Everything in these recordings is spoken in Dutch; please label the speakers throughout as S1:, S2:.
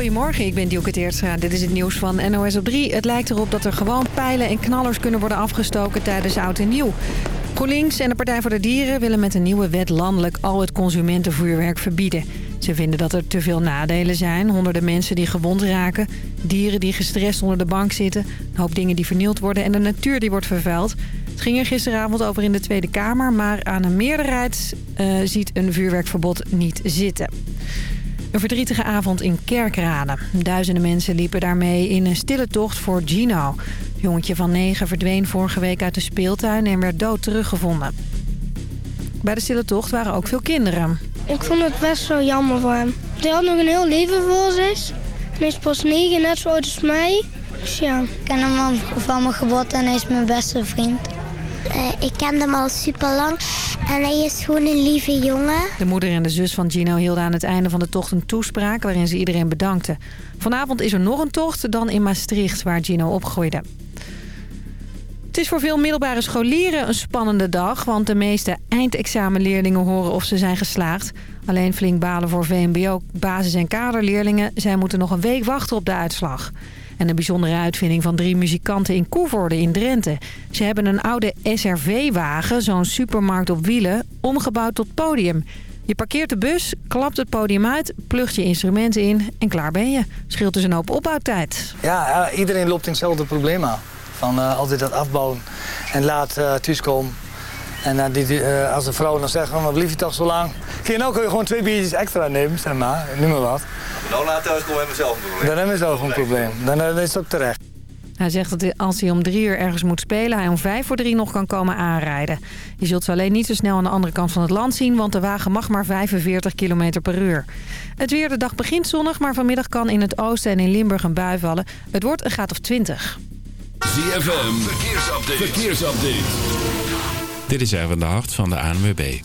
S1: Goedemorgen, ik ben Dielke Teertstra. Dit is het nieuws van NOS op 3. Het lijkt erop dat er gewoon pijlen en knallers kunnen worden afgestoken tijdens Oud en Nieuw. GroenLinks en de Partij voor de Dieren willen met een nieuwe wet landelijk al het consumentenvuurwerk verbieden. Ze vinden dat er te veel nadelen zijn. Honderden mensen die gewond raken, dieren die gestrest onder de bank zitten... een hoop dingen die vernield worden en de natuur die wordt vervuild. Het ging er gisteravond over in de Tweede Kamer... maar aan een meerderheid uh, ziet een vuurwerkverbod niet zitten. Een verdrietige avond in Kerkrade. Duizenden mensen liepen daarmee in een stille tocht voor Gino. Het jongetje van negen verdween vorige week uit de speeltuin en werd dood teruggevonden. Bij de stille tocht waren ook veel kinderen.
S2: Ik vond het best wel jammer voor hem. Hij had nog een heel leven voor zich. Hij is pas negen, net zo oud als mij. Dus ja.
S3: Ik ken hem al van mijn geboorte en hij is mijn beste vriend.
S4: Uh, ik ken hem al super lang en hij is gewoon een lieve jongen.
S1: De moeder en de zus van Gino hielden aan het einde van de tocht een toespraak waarin ze iedereen bedankten. Vanavond is er nog een tocht, dan in Maastricht waar Gino opgroeide. Het is voor veel middelbare scholieren een spannende dag... want de meeste eindexamenleerlingen horen of ze zijn geslaagd. Alleen flink balen voor VMBO, basis- en kaderleerlingen. Zij moeten nog een week wachten op de uitslag. En een bijzondere uitvinding van drie muzikanten in Koevoorde in Drenthe. Ze hebben een oude SRV-wagen, zo'n supermarkt op wielen, omgebouwd tot podium. Je parkeert de bus, klapt het podium uit, plugt je instrumenten in en klaar ben je. Scheelt dus een hoop opbouwtijd.
S5: Ja, iedereen loopt in hetzelfde probleem aan. Van uh, altijd dat afbouwen en laat uh, thuiskomen. En uh, die, als de vrouw dan zegt, oh, wat blief je toch zo lang? Kun je nou kun je gewoon twee biertjes extra nemen, zeg maar, noem maar wat.
S6: Nou na thuis hebben we zelf een probleem.
S5: Dan hebben we zelf een probleem. Dan, dan is het ook terecht.
S1: Hij zegt dat als hij om drie uur ergens moet spelen... hij om vijf voor drie nog kan komen aanrijden. Je zult ze alleen niet zo snel aan de andere kant van het land zien... want de wagen mag maar 45 km per uur. Het weer de dag begint zonnig... maar vanmiddag kan in het oosten en in Limburg een bui vallen. Het wordt een graad of 20.
S7: ZFM, verkeersupdate. verkeersupdate. Dit is Erwin de Hart van de ANWB.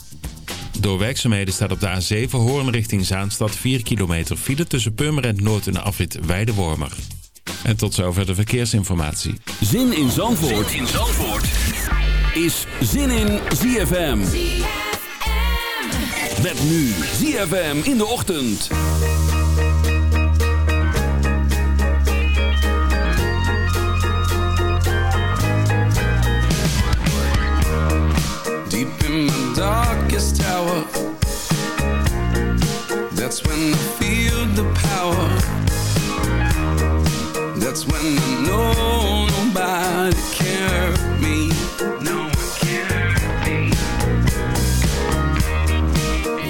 S7: Door werkzaamheden staat op de A7 Hoorn richting Zaanstad 4 kilometer file tussen Purmerend Noord en de afrit Weidewormer. En tot zover de verkeersinformatie.
S8: Zin in Zandvoort, zin in Zandvoort. is Zin in ZFM. ZFM. Met nu ZFM in de ochtend.
S9: Darkest tower. That's when I feel the power. That's when I know nobody hurt me.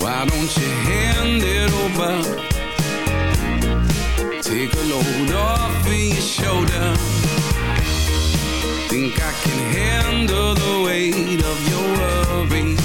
S9: Why don't you hand it over? Take a load off of your shoulder. Think I can handle the weight of your worry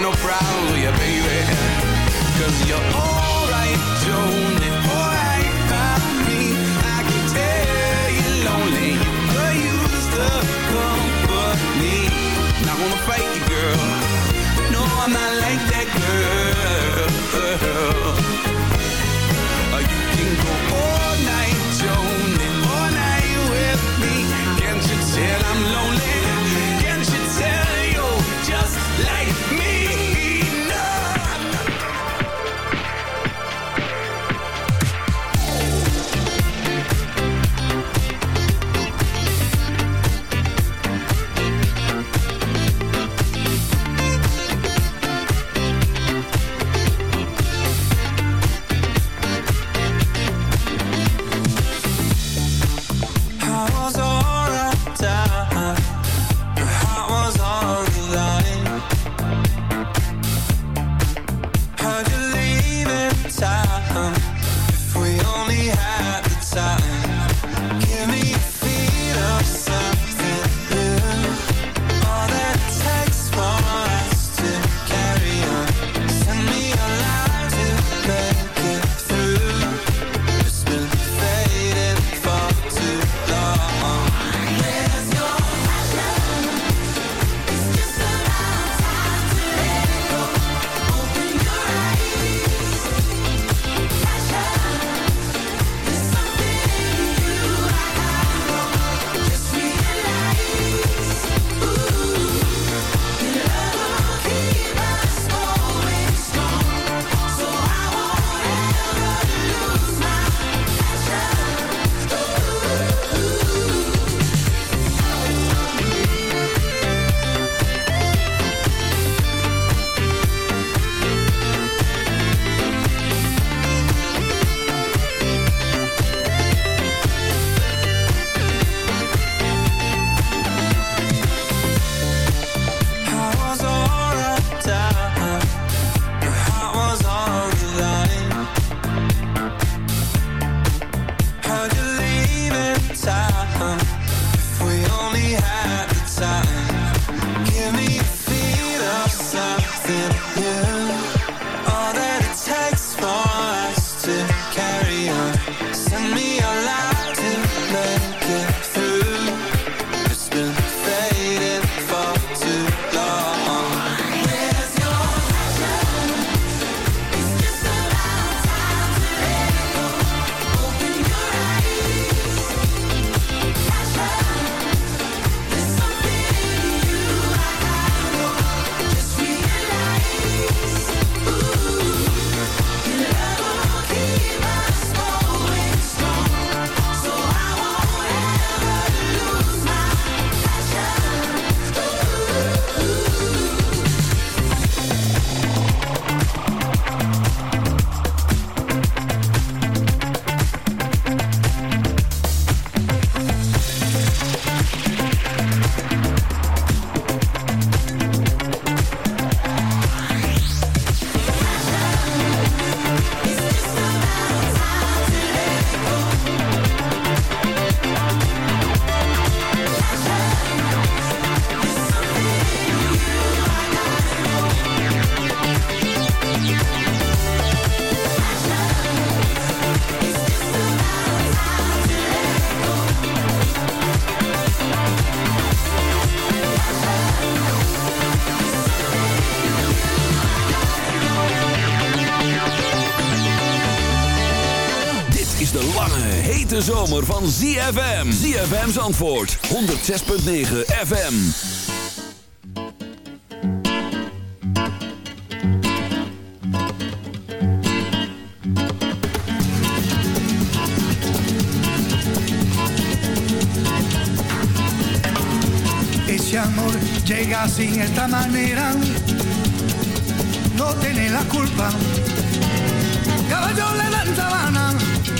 S9: no problem with you, baby. Cause you're alright, Joan, alright me. I can tell you're lonely, you company. Not gonna fight you, girl. No, I'm not like that girl.
S8: zomer van ZFM. ZFM's antwoord. 106.9 FM.
S10: Ese amor llega sin esta manera.
S11: No tiene la culpa. Caballo le dan sabana.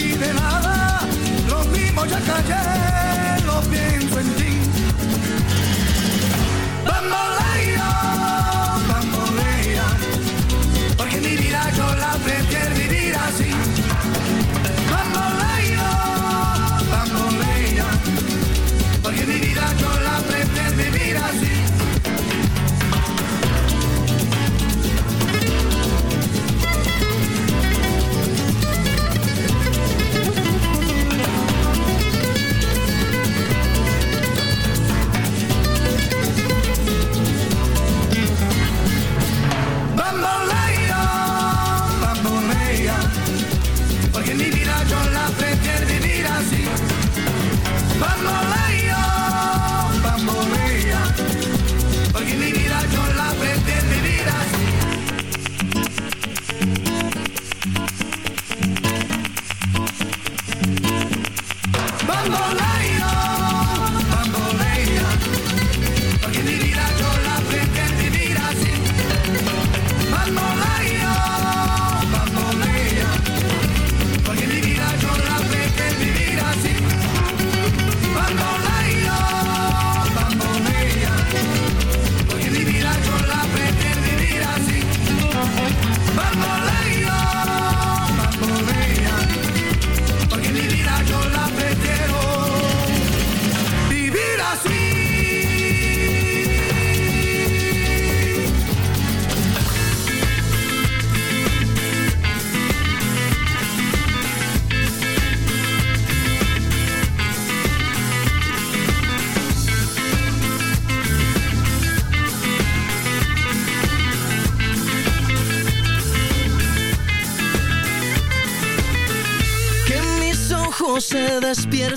S11: Así de nada. Lo mismo ya callé, lo pienso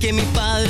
S10: que mi padre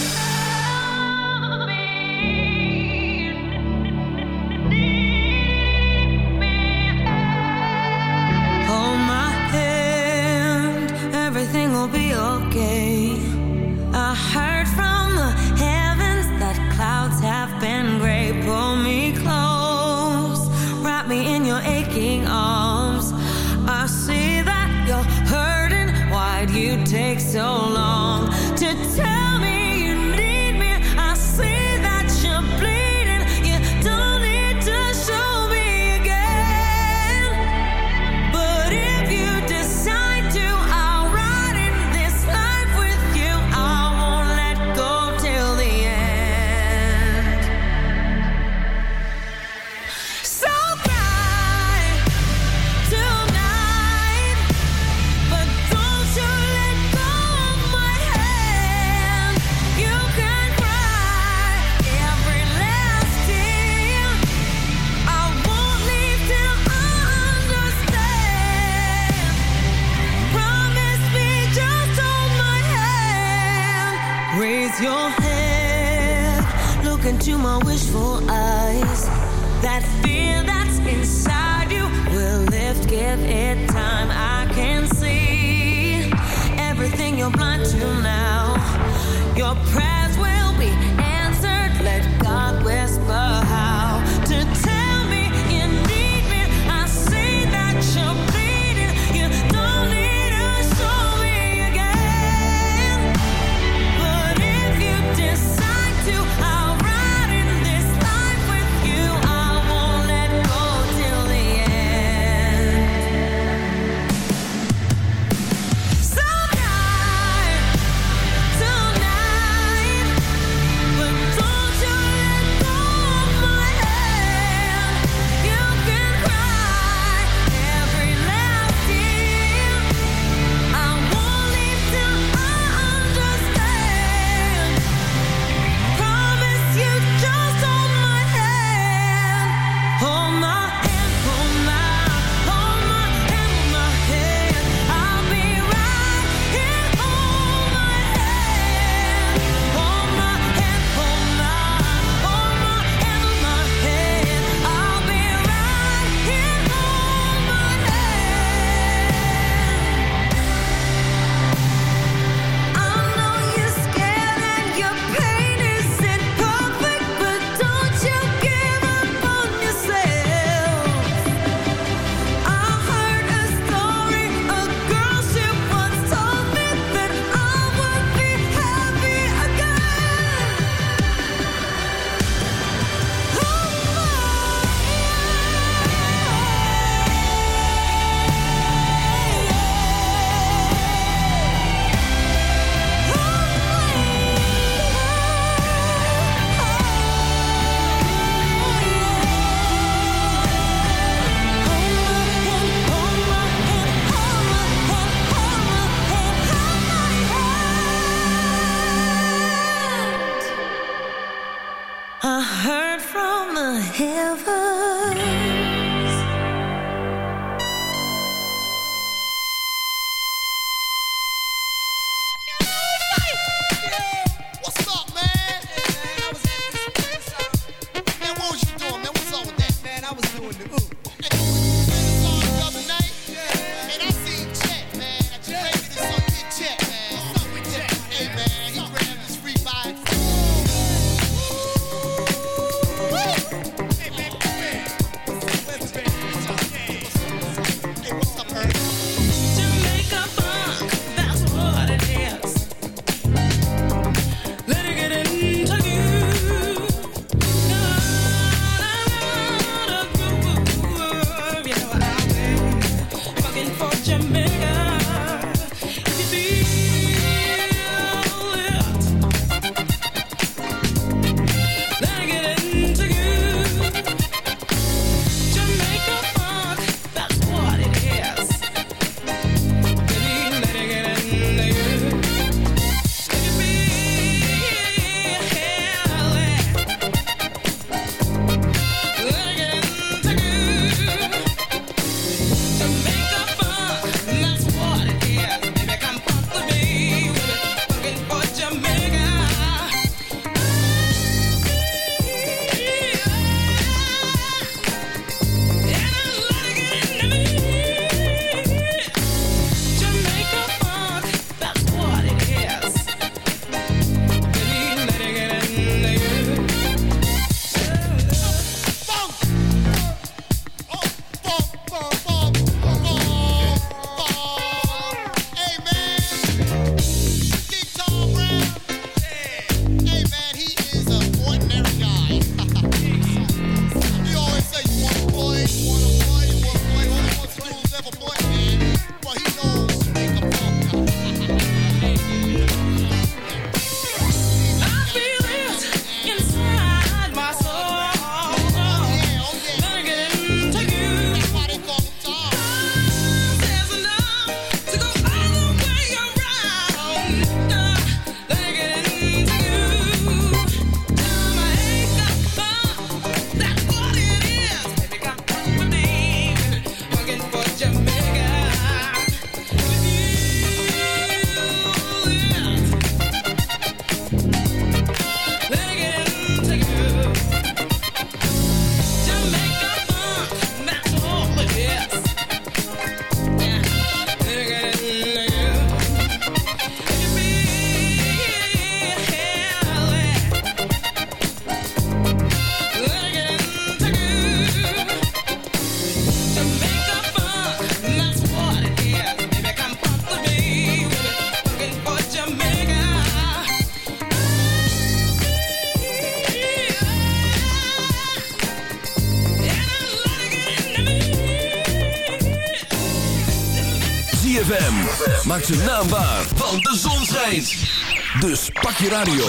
S8: Pak je radio.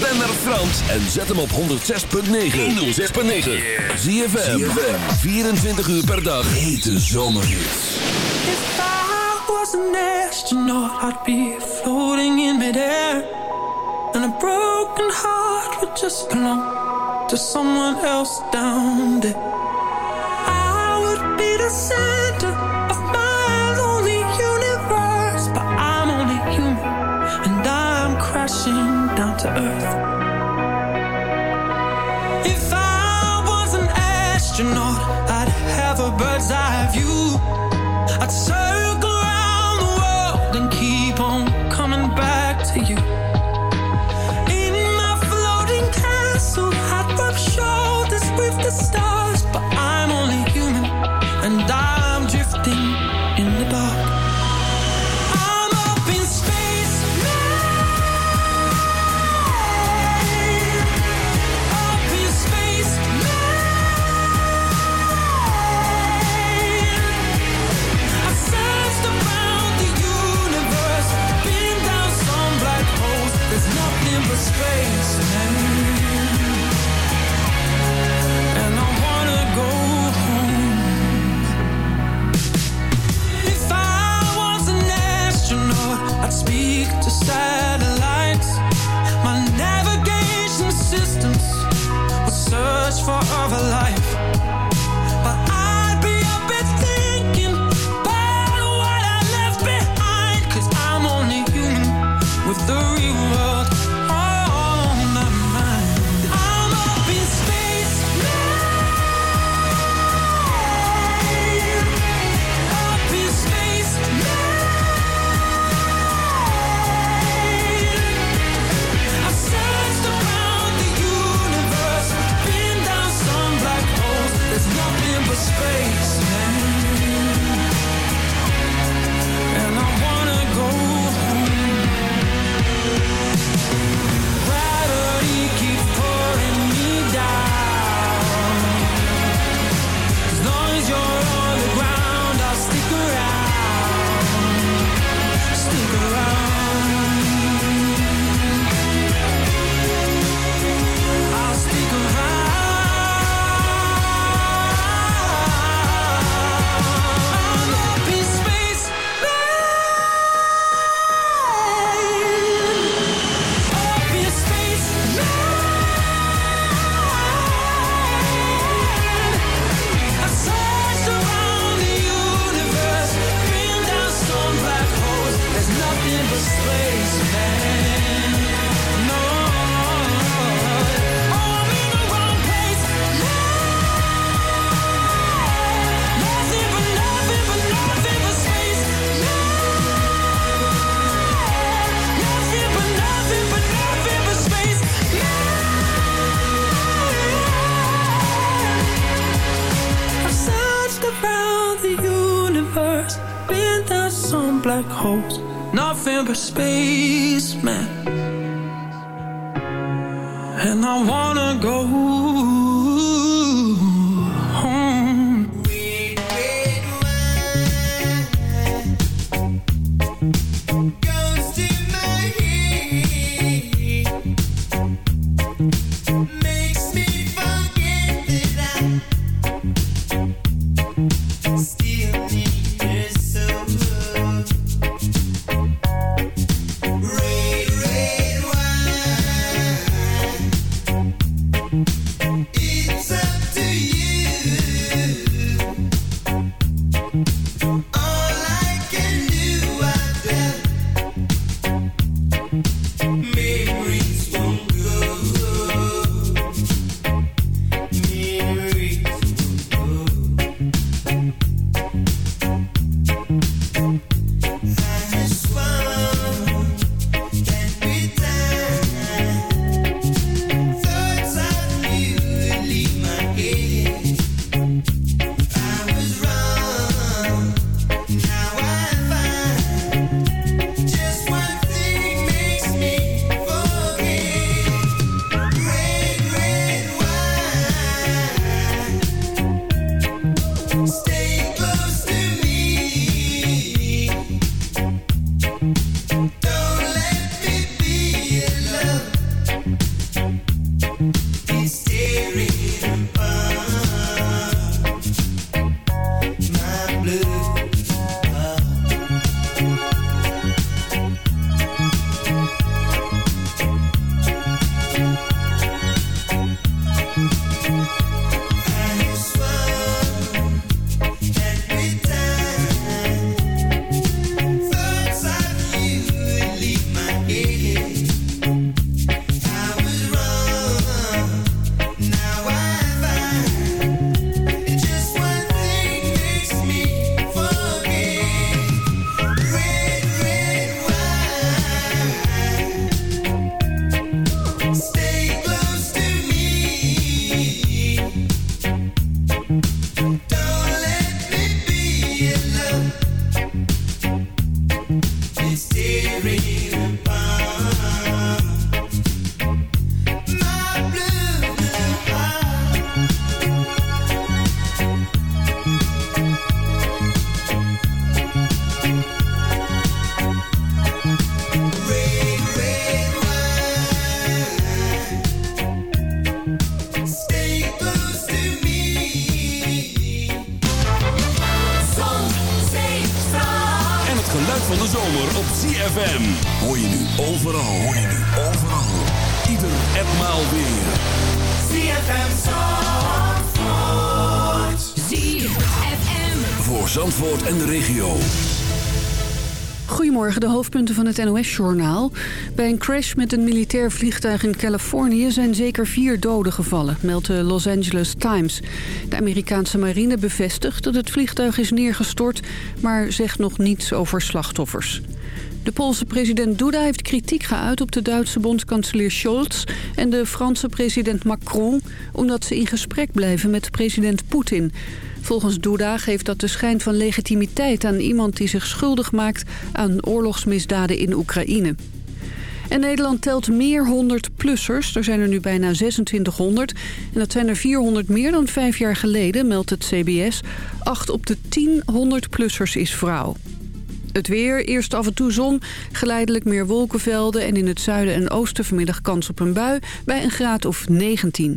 S8: Ben naar Frans en zet hem op 106.9. 106.9. Zie je 24 uur per dag. Hete zomerhits.
S12: If I was an astronaut, I'd be floating in midair. And a broken heart would just belong to someone else down there. I would be the same. The earth. Space,
S8: geluid van de zomer op ZFM. Hoor je nu overal. Hoor je nu overal. Ieder en maal weer.
S9: ZFM Zandvoort.
S13: ZFM.
S8: Voor Zandvoort en de regio.
S14: Goedemorgen, de hoofdpunten van het NOS-journaal. Bij een crash met een militair vliegtuig in Californië zijn zeker vier doden gevallen, meldt de Los Angeles Times. De Amerikaanse marine bevestigt dat het vliegtuig is neergestort, maar zegt nog niets over slachtoffers. De Poolse president Duda heeft kritiek geuit op de Duitse bondskanselier Scholz en de Franse president Macron... omdat ze in gesprek blijven met president Poetin. Volgens Duda geeft dat de schijn van legitimiteit aan iemand die zich schuldig maakt aan oorlogsmisdaden in Oekraïne. En Nederland telt meer 100-plussers. Er zijn er nu bijna 2600. En dat zijn er 400 meer dan vijf jaar geleden, meldt het CBS. Acht op de 10 100-plussers is vrouw. Het weer, eerst af en toe zon, geleidelijk meer wolkenvelden... en in het zuiden en oosten vanmiddag kans op een bui bij een graad of 19.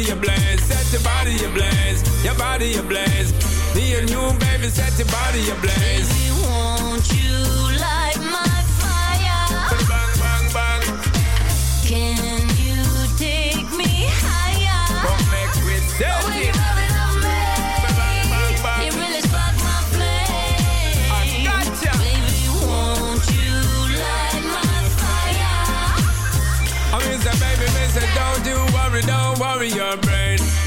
S15: body a blaze, set your body a blaze, your body a blaze.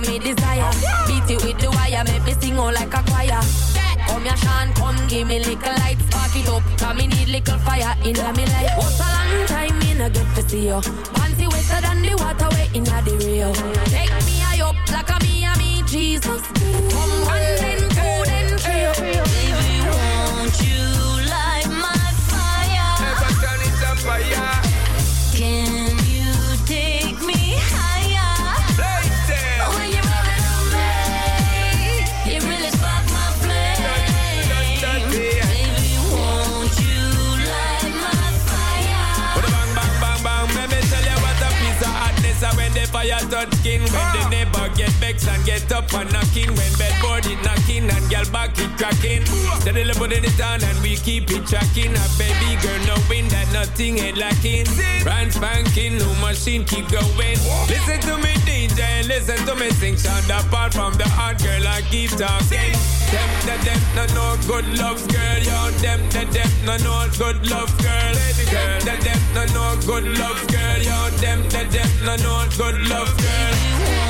S16: what me desire. Beat it with the wire, make me sing all like a choir. Come here, Sean, come give me little light, spark it up. Cause me need little fire in my life. What's a long time me no get to see you. Fancy wetter than the water way in the real. Take me high up like a me and me Jesus.
S15: colored skin with the ah legs and get up and knocking. When bedboard is knocking and girl back it cracking. Steadily putting it town and we keep it tracking. A baby girl knowing that nothing ain't lacking. Brand spanking, new machine keep going. Listen to me DJ listen to me sing. Sound apart from the hard girl I keep talking. Them that them no no good love girl. Yo, them that them no no good love girl. Baby, Them that them no no good love girl. Yo, them that them no no good love girl.